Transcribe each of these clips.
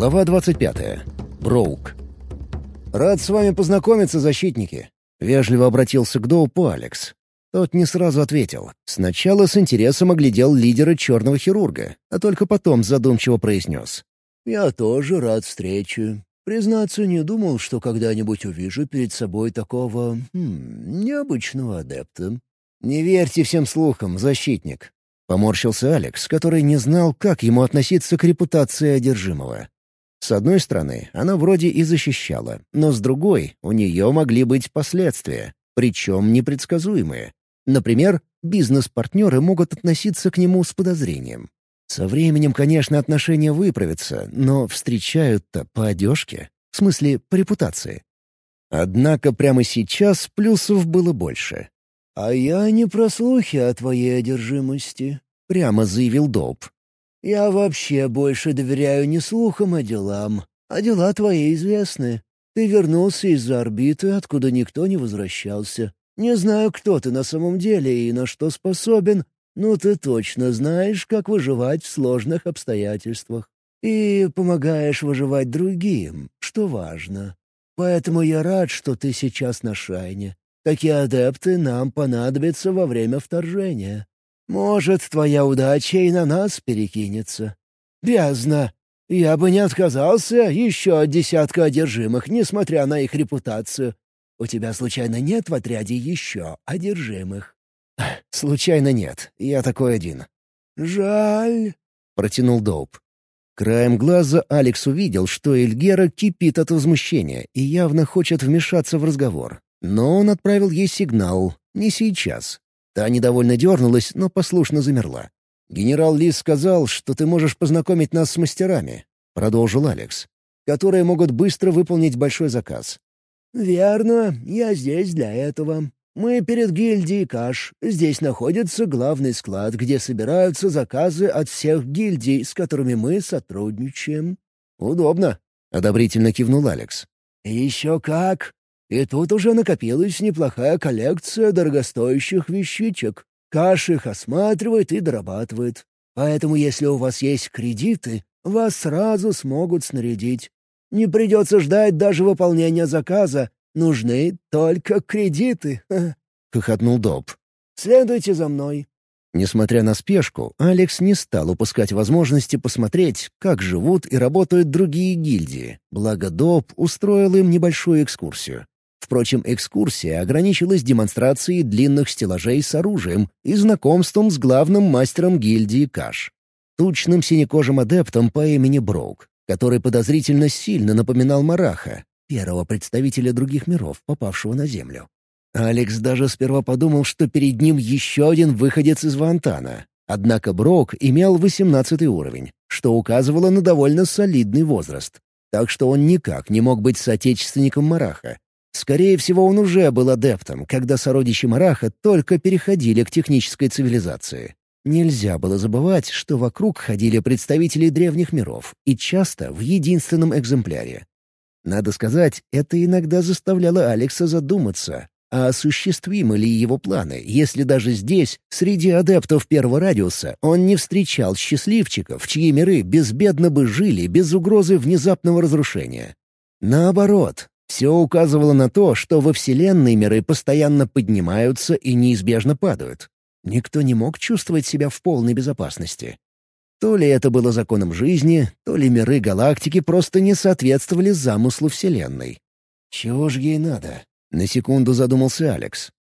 Глава 25. Броук. «Рад с вами познакомиться, защитники!» — вежливо обратился к Доупу Алекс. Тот не сразу ответил. Сначала с интересом оглядел лидера черного хирурга, а только потом задумчиво произнес. «Я тоже рад встрече. Признаться, не думал, что когда-нибудь увижу перед собой такого... Хм, необычного адепта». «Не верьте всем слухам, защитник», — поморщился Алекс, который не знал, как ему относиться к репутации одержимого. С одной стороны, она вроде и защищала, но с другой, у нее могли быть последствия, причем непредсказуемые. Например, бизнес-партнеры могут относиться к нему с подозрением. Со временем, конечно, отношения выправятся, но встречают-то по одежке, в смысле, по репутации. Однако прямо сейчас плюсов было больше. «А я не про слухи о твоей одержимости», — прямо заявил Доуп. Я вообще больше доверяю не слухам, а делам. А дела твои известны. Ты вернулся из-за орбиты, откуда никто не возвращался. Не знаю, кто ты на самом деле и на что способен, но ты точно знаешь, как выживать в сложных обстоятельствах. И помогаешь выживать другим, что важно. Поэтому я рад, что ты сейчас на Шайне. Такие адепты нам понадобятся во время вторжения. Может, твоя удача и на нас перекинется. Бездна! Я бы не отказался еще от десятка одержимых, несмотря на их репутацию. У тебя, случайно, нет в отряде еще одержимых?» «Случайно нет. Я такой один». «Жаль», — протянул Доуп. Краем глаза Алекс увидел, что Эльгера кипит от возмущения и явно хочет вмешаться в разговор. Но он отправил ей сигнал «не сейчас». Та недовольно дернулась, но послушно замерла. «Генерал Лис сказал, что ты можешь познакомить нас с мастерами», — продолжил Алекс, «которые могут быстро выполнить большой заказ». «Верно, я здесь для этого. Мы перед гильдией Каш. Здесь находится главный склад, где собираются заказы от всех гильдий, с которыми мы сотрудничаем». «Удобно», — одобрительно кивнул Алекс. «Еще как. И тут уже накопилась неплохая коллекция дорогостоящих вещичек. Каш их осматривает и дорабатывает. Поэтому если у вас есть кредиты, вас сразу смогут снарядить. Не придется ждать даже выполнения заказа. Нужны только кредиты. — хохотнул Доб. «Следуйте за мной». Несмотря на спешку, Алекс не стал упускать возможности посмотреть, как живут и работают другие гильдии, благо Доб устроил им небольшую экскурсию. Впрочем, экскурсия ограничилась демонстрацией длинных стеллажей с оружием и знакомством с главным мастером гильдии Каш, тучным синекожим адептом по имени Броук, который подозрительно сильно напоминал Мараха, первого представителя других миров, попавшего на Землю. Алекс даже сперва подумал, что перед ним еще один выходец из Вантана. Однако Брок имел 18 уровень, что указывало на довольно солидный возраст. Так что он никак не мог быть соотечественником Мараха, Скорее всего, он уже был адептом, когда сородичи Мараха только переходили к технической цивилизации. Нельзя было забывать, что вокруг ходили представители древних миров, и часто в единственном экземпляре. Надо сказать, это иногда заставляло Алекса задуматься, а осуществимы ли его планы, если даже здесь, среди адептов первого радиуса, он не встречал счастливчиков, чьи миры безбедно бы жили без угрозы внезапного разрушения. Наоборот, все указывало на то, что во Вселенной миры постоянно поднимаются и неизбежно падают. Никто не мог чувствовать себя в полной безопасности. То ли это было законом жизни, то ли миры галактики просто не соответствовали замыслу Вселенной. Чего ж ей надо? На секунду задумался Алекс.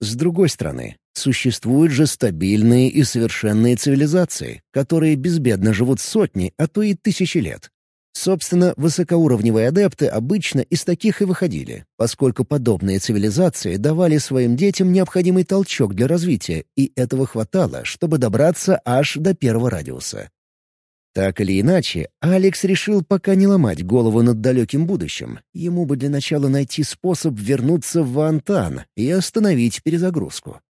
С другой стороны, существуют же стабильные и совершенные цивилизации, которые безбедно живут сотни, а то и тысячи лет. Собственно, высокоуровневые адепты обычно из таких и выходили, поскольку подобные цивилизации давали своим детям необходимый толчок для развития, и этого хватало, чтобы добраться аж до первого радиуса. Так или иначе, Алекс решил пока не ломать голову над далеким будущим. Ему бы для начала найти способ вернуться в Вантан и остановить перезагрузку.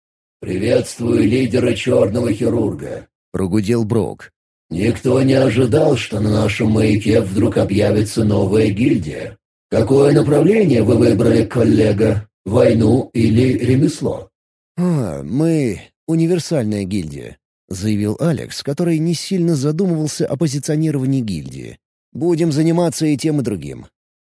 «Приветствую лидера черного хирурга», — прогудел Брок. Никто не ожидал, что на нашем маяке вдруг объявится новая гильдия. Какое направление вы выбрали, коллега? Войну или ремесло? «А, мы — универсальная гильдия», — заявил Алекс, который не сильно задумывался о позиционировании гильдии. Будем заниматься и тем, и другим».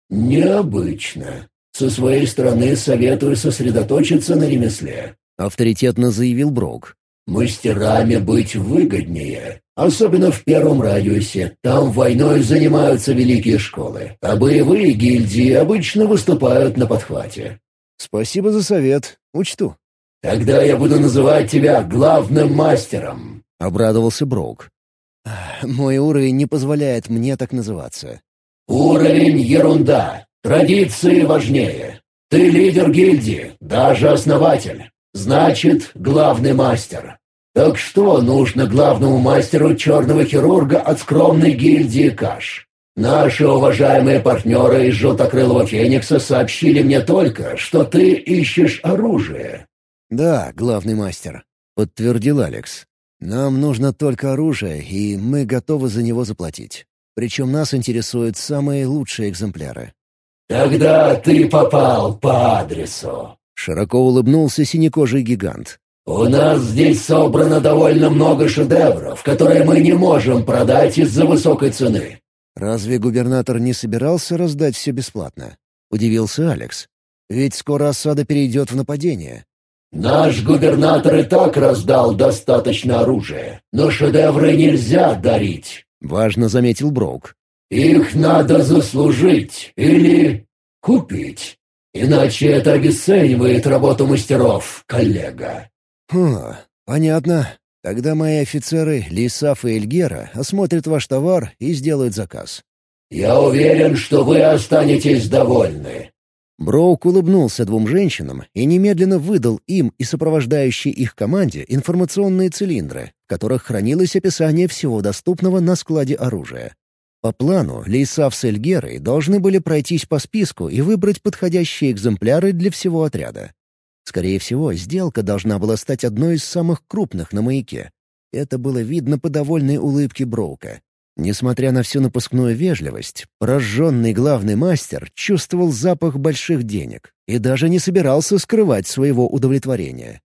«Необычно. Со своей стороны советую сосредоточиться на ремесле», — авторитетно заявил Брок. «Мастерами быть выгоднее, особенно в первом радиусе. Там войной занимаются великие школы, а боевые гильдии обычно выступают на подхвате». «Спасибо за совет. Учту». «Тогда я буду называть тебя главным мастером», — обрадовался Брок. «Мой уровень не позволяет мне так называться». «Уровень — ерунда. Традиции важнее. Ты лидер гильдии, даже основатель. Значит, главный мастер. Так что нужно главному мастеру черного хирурга от скромной гильдии Каш? Наши уважаемые партнеры из Желтокрылого Феникса сообщили мне только, что ты ищешь оружие. «Да, главный мастер», — подтвердил Алекс. «Нам нужно только оружие, и мы готовы за него заплатить. Причем нас интересуют самые лучшие экземпляры». «Тогда ты попал по адресу», — широко улыбнулся синекожий гигант. «У нас здесь собрано довольно много шедевров, которые мы не можем продать из-за высокой цены». «Разве губернатор не собирался раздать все бесплатно?» — удивился Алекс. «Ведь скоро осада перейдет в нападение». «Наш губернатор и так раздал достаточно оружия, но шедевры нельзя дарить», — важно заметил Броук. «Их надо заслужить или купить, иначе это обесценивает работу мастеров, коллега». «Хм, понятно. Тогда мои офицеры, Лисаф и Эльгера, осмотрят ваш товар и сделают заказ». «Я уверен, что вы останетесь довольны. Броук улыбнулся двум женщинам и немедленно выдал им и сопровождающей их команде информационные цилиндры, в которых хранилось описание всего доступного на складе оружия. По плану, Лейсав с Эльгерой должны были пройтись по списку и выбрать подходящие экземпляры для всего отряда. Скорее всего, сделка должна была стать одной из самых крупных на маяке. Это было видно по довольной улыбке Броука. Несмотря на всю напускную вежливость, пораженный главный мастер чувствовал запах больших денег и даже не собирался скрывать своего удовлетворения.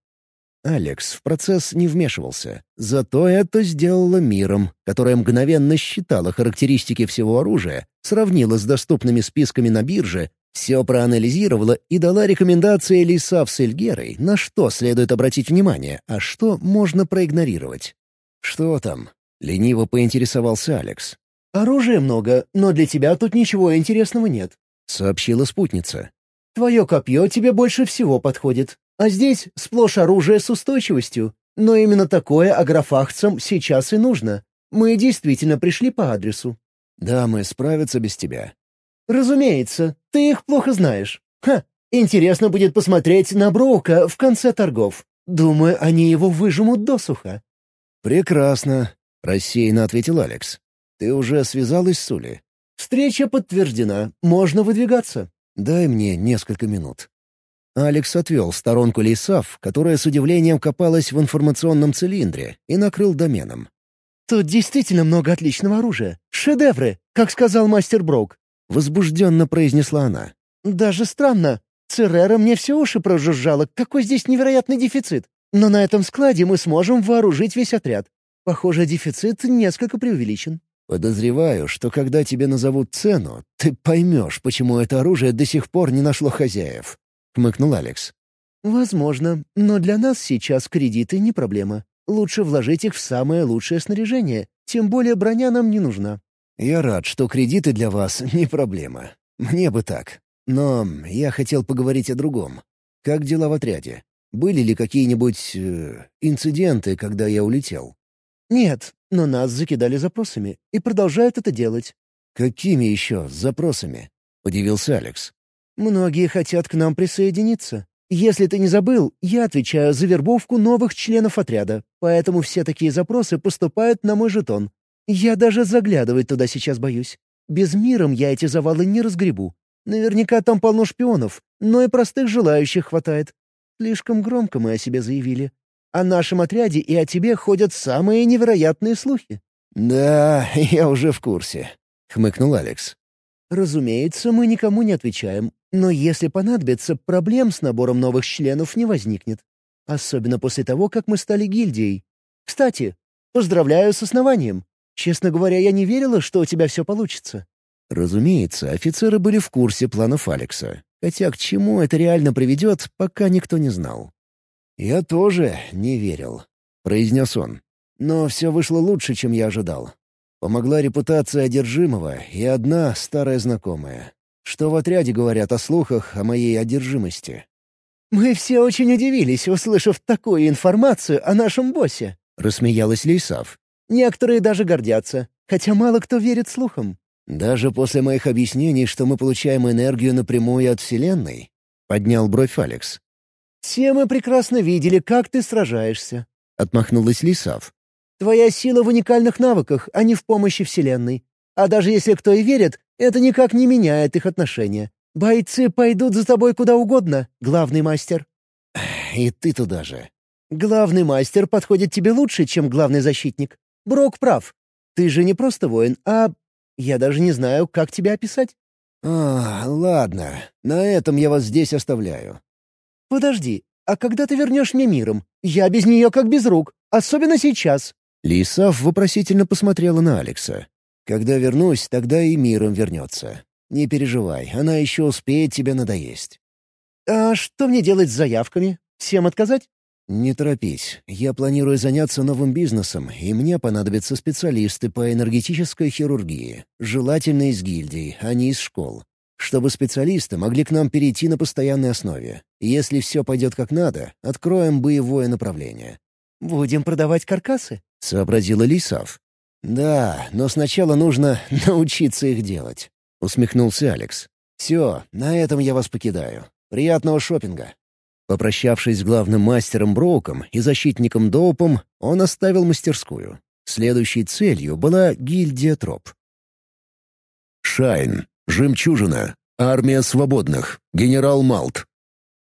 Алекс в процесс не вмешивался, зато это сделала миром, которая мгновенно считала характеристики всего оружия, сравнила с доступными списками на бирже, все проанализировала и дала рекомендации Лисав с Эльгерой, на что следует обратить внимание, а что можно проигнорировать. Что там? Лениво поинтересовался Алекс. «Оружия много, но для тебя тут ничего интересного нет», — сообщила спутница. «Твое копье тебе больше всего подходит. А здесь сплошь оружие с устойчивостью. Но именно такое агрофахцам сейчас и нужно. Мы действительно пришли по адресу». «Да, мы справятся без тебя». «Разумеется, ты их плохо знаешь. Ха, интересно будет посмотреть на Броука в конце торгов. Думаю, они его выжмут досуха». «Прекрасно. Рассеянно ответил Алекс. «Ты уже связалась с Сули?» «Встреча подтверждена. Можно выдвигаться». «Дай мне несколько минут». Алекс отвел в сторонку Лейсав, которая с удивлением копалась в информационном цилиндре, и накрыл доменом. «Тут действительно много отличного оружия. Шедевры, как сказал мастер Броук», — возбужденно произнесла она. «Даже странно. Церера мне все уши прожужжала. Какой здесь невероятный дефицит. Но на этом складе мы сможем вооружить весь отряд. Похоже, дефицит несколько преувеличен. Подозреваю, что когда тебе назовут цену, ты поймешь, почему это оружие до сих пор не нашло хозяев», — хмыкнул Алекс. «Возможно, но для нас сейчас кредиты не проблема. Лучше вложить их в самое лучшее снаряжение, тем более броня нам не нужна». «Я рад, что кредиты для вас не проблема. Мне бы так. Но я хотел поговорить о другом. Как дела в отряде? Были ли какие-нибудь... Э, инциденты, когда я улетел?» «Нет, но нас закидали запросами и продолжают это делать». «Какими еще запросами?» — удивился Алекс. «Многие хотят к нам присоединиться. Если ты не забыл, я отвечаю за вербовку новых членов отряда, поэтому все такие запросы поступают на мой жетон. Я даже заглядывать туда сейчас боюсь. Без миром я эти завалы не разгребу. Наверняка там полно шпионов, но и простых желающих хватает. Слишком громко мы о себе заявили. О нашем отряде и о тебе ходят самые невероятные слухи». «Да, я уже в курсе», — хмыкнул Алекс. «Разумеется, мы никому не отвечаем, но если понадобится, проблем с набором новых членов не возникнет. Особенно после того, как мы стали гильдией. Кстати, поздравляю с основанием. Честно говоря, я не верила, что у тебя все получится. Разумеется, офицеры были в курсе планов Алекса, хотя к чему это реально приведет, пока никто не знал. «Я тоже не верил», — произнес он. «Но все вышло лучше, чем я ожидал. Помогла репутация одержимого и одна старая знакомая. Что в отряде говорят о слухах о моей одержимости?» «Мы все очень удивились, услышав такую информацию о нашем боссе», — рассмеялась Лейсав. «Некоторые даже гордятся, хотя мало кто верит слухам». «Даже после моих объяснений, что мы получаем энергию напрямую от Вселенной?» — поднял бровь Алекс. «Все мы прекрасно видели, как ты сражаешься», — отмахнулась Лисав. «Твоя сила в уникальных навыках, а не в помощи Вселенной. А даже если кто и верит, это никак не меняет их отношения. Бойцы пойдут за тобой куда угодно, главный мастер». «И ты туда же». «Главный мастер подходит тебе лучше, чем главный защитник. Брок прав. Ты же не просто воин, а... Я даже не знаю, как тебя описать». «А, ладно. На этом я вас здесь оставляю. «Подожди, а когда ты вернешь мне миром? Я без нее как без рук, особенно сейчас». Лисав вопросительно посмотрела на Алекса. «Когда вернусь, тогда и миром вернется. Не переживай, она еще успеет тебе надоесть». «А что мне делать с заявками? Всем отказать?» «Не торопись. Я планирую заняться новым бизнесом, и мне понадобятся специалисты по энергетической хирургии, желательно из гильдий, а не из школ чтобы специалисты могли к нам перейти на постоянной основе. Если все пойдет как надо, откроем боевое направление». «Будем продавать каркасы?» — сообразила Лисав. «Да, но сначала нужно научиться их делать», — усмехнулся Алекс. «Все, на этом я вас покидаю. Приятного шопинга». Попрощавшись с главным мастером Броуком и защитником Доупом, он оставил мастерскую. Следующей целью была гильдия Троп. Шайн. Жемчужина. Армия свободных. Генерал Малт.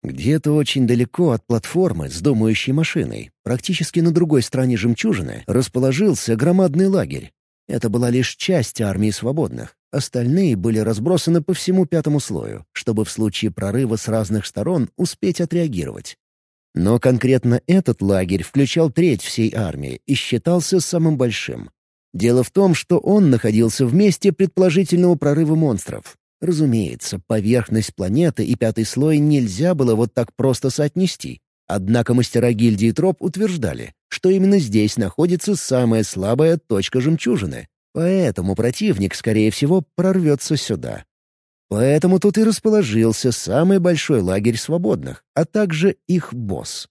Где-то очень далеко от платформы с думающей машиной, практически на другой стороне жемчужины, расположился громадный лагерь. Это была лишь часть армии свободных. Остальные были разбросаны по всему пятому слою, чтобы в случае прорыва с разных сторон успеть отреагировать. Но конкретно этот лагерь включал треть всей армии и считался самым большим. Дело в том, что он находился в месте предположительного прорыва монстров. Разумеется, поверхность планеты и пятый слой нельзя было вот так просто соотнести. Однако мастера гильдии троп утверждали, что именно здесь находится самая слабая точка жемчужины, поэтому противник, скорее всего, прорвется сюда. Поэтому тут и расположился самый большой лагерь свободных, а также их босс.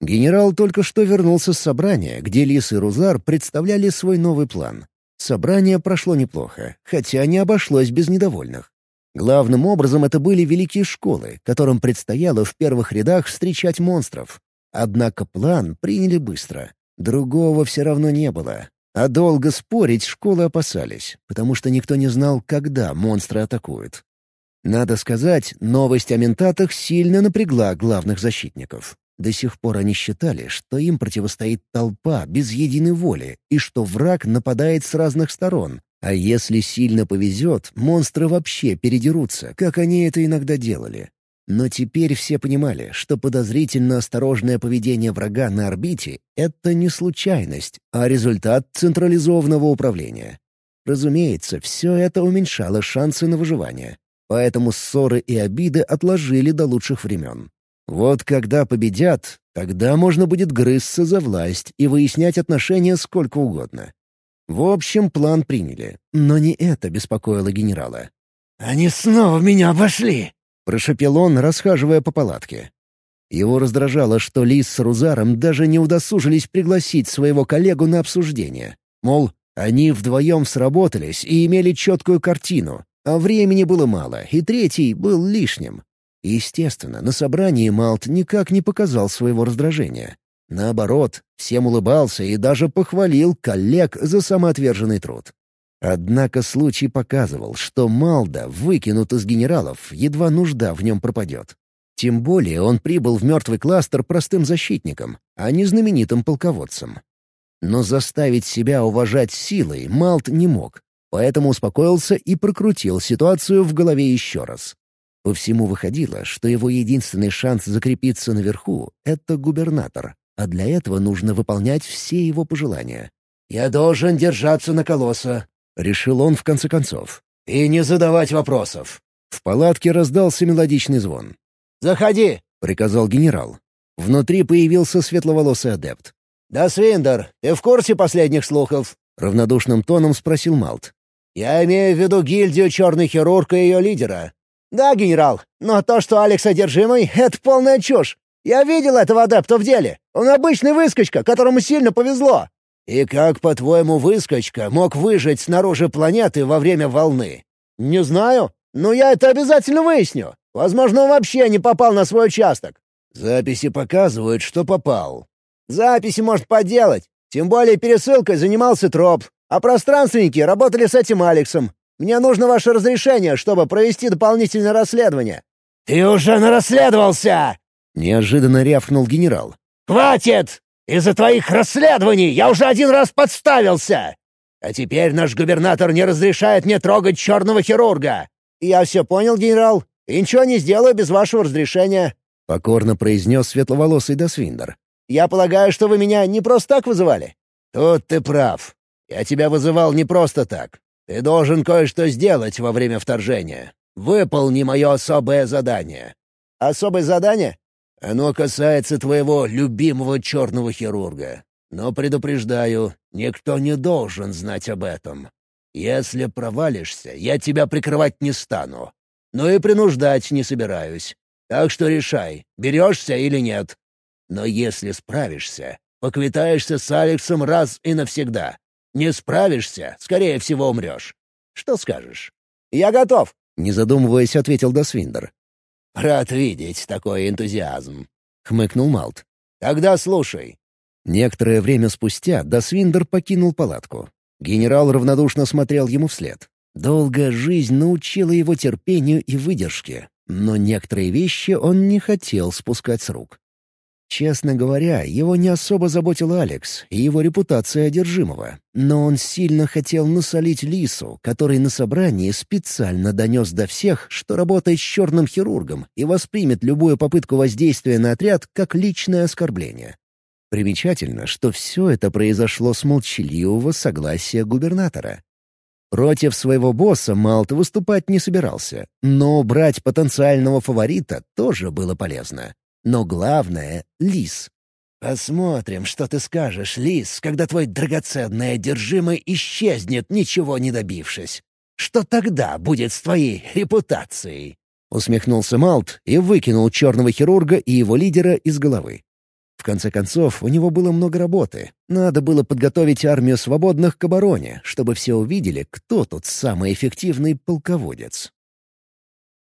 Генерал только что вернулся с собрания, где Лис и Рузар представляли свой новый план. Собрание прошло неплохо, хотя не обошлось без недовольных. Главным образом это были великие школы, которым предстояло в первых рядах встречать монстров. Однако план приняли быстро. Другого все равно не было. А долго спорить школы опасались, потому что никто не знал, когда монстры атакуют. Надо сказать, новость о ментатах сильно напрягла главных защитников. До сих пор они считали, что им противостоит толпа без единой воли и что враг нападает с разных сторон. А если сильно повезет, монстры вообще передерутся, как они это иногда делали. Но теперь все понимали, что подозрительно осторожное поведение врага на орбите — это не случайность, а результат централизованного управления. Разумеется, все это уменьшало шансы на выживание. Поэтому ссоры и обиды отложили до лучших времен. Вот когда победят, тогда можно будет грызться за власть и выяснять отношения сколько угодно. В общем, план приняли, но не это беспокоило генерала. «Они снова меня обошли!» — прошепел он, расхаживая по палатке. Его раздражало, что Лис с Рузаром даже не удосужились пригласить своего коллегу на обсуждение. Мол, они вдвоем сработались и имели четкую картину, а времени было мало, и третий был лишним. Естественно, на собрании Малт никак не показал своего раздражения. Наоборот, всем улыбался и даже похвалил коллег за самоотверженный труд. Однако случай показывал, что Малда выкинут из генералов, едва нужда в нем пропадет. Тем более он прибыл в мертвый кластер простым защитником, а не знаменитым полководцем. Но заставить себя уважать силой Малт не мог, поэтому успокоился и прокрутил ситуацию в голове еще раз. По всему выходило, что его единственный шанс закрепиться наверху — это губернатор, а для этого нужно выполнять все его пожелания. «Я должен держаться на колосса», — решил он в конце концов. И не задавать вопросов». В палатке раздался мелодичный звон. «Заходи!» — приказал генерал. Внутри появился светловолосый адепт. «Да, Свиндер, ты в курсе последних слухов?» — равнодушным тоном спросил Малт. «Я имею в виду гильдию «Черный хирург» и ее лидера». «Да, генерал, но то, что Алекс одержимый — это полная чушь. Я видел этого адепта в деле. Он обычный выскочка, которому сильно повезло». «И как, по-твоему, выскочка мог выжить снаружи планеты во время волны?» «Не знаю, но я это обязательно выясню. Возможно, он вообще не попал на свой участок». «Записи показывают, что попал». «Записи может поделать. Тем более пересылкой занимался Троп, а пространственники работали с этим Алексом. Мне нужно ваше разрешение, чтобы провести дополнительное расследование». «Ты уже нарасследовался!» — неожиданно рявкнул генерал. «Хватит! Из-за твоих расследований я уже один раз подставился! А теперь наш губернатор не разрешает мне трогать черного хирурга!» «Я все понял, генерал, и ничего не сделаю без вашего разрешения», — покорно произнес светловолосый Досвиндер. «Я полагаю, что вы меня не просто так вызывали?» «Тут ты прав. Я тебя вызывал не просто так. Ты должен кое-что сделать во время вторжения. Выполни мое особое задание». «Особое задание?» «Оно касается твоего любимого черного хирурга. Но предупреждаю, никто не должен знать об этом. Если провалишься, я тебя прикрывать не стану. Но и принуждать не собираюсь. Так что решай, берешься или нет. Но если справишься, поквитаешься с Алексом раз и навсегда. Не справишься, скорее всего, умрешь. Что скажешь?» «Я готов», — не задумываясь, ответил Досвиндер. «Рад видеть такой энтузиазм», — хмыкнул Малт. «Тогда слушай». Некоторое время спустя Досвиндер покинул палатку. Генерал равнодушно смотрел ему вслед. Долгая жизнь научила его терпению и выдержке, но некоторые вещи он не хотел спускать с рук. Честно говоря, его не особо заботил Алекс и его репутация одержимого, но он сильно хотел насолить Лису, который на собрании специально донес до всех, что работает с черным хирургом и воспримет любую попытку воздействия на отряд как личное оскорбление. Примечательно, что все это произошло с молчаливого согласия губернатора. Против своего босса Малт выступать не собирался, но брать потенциального фаворита тоже было полезно. Но главное — лис. «Посмотрим, что ты скажешь, лис, когда твой драгоценный одержимый исчезнет, ничего не добившись. Что тогда будет с твоей репутацией?» Усмехнулся Малт и выкинул черного хирурга и его лидера из головы. В конце концов, у него было много работы. Надо было подготовить армию свободных к обороне, чтобы все увидели, кто тут самый эффективный полководец.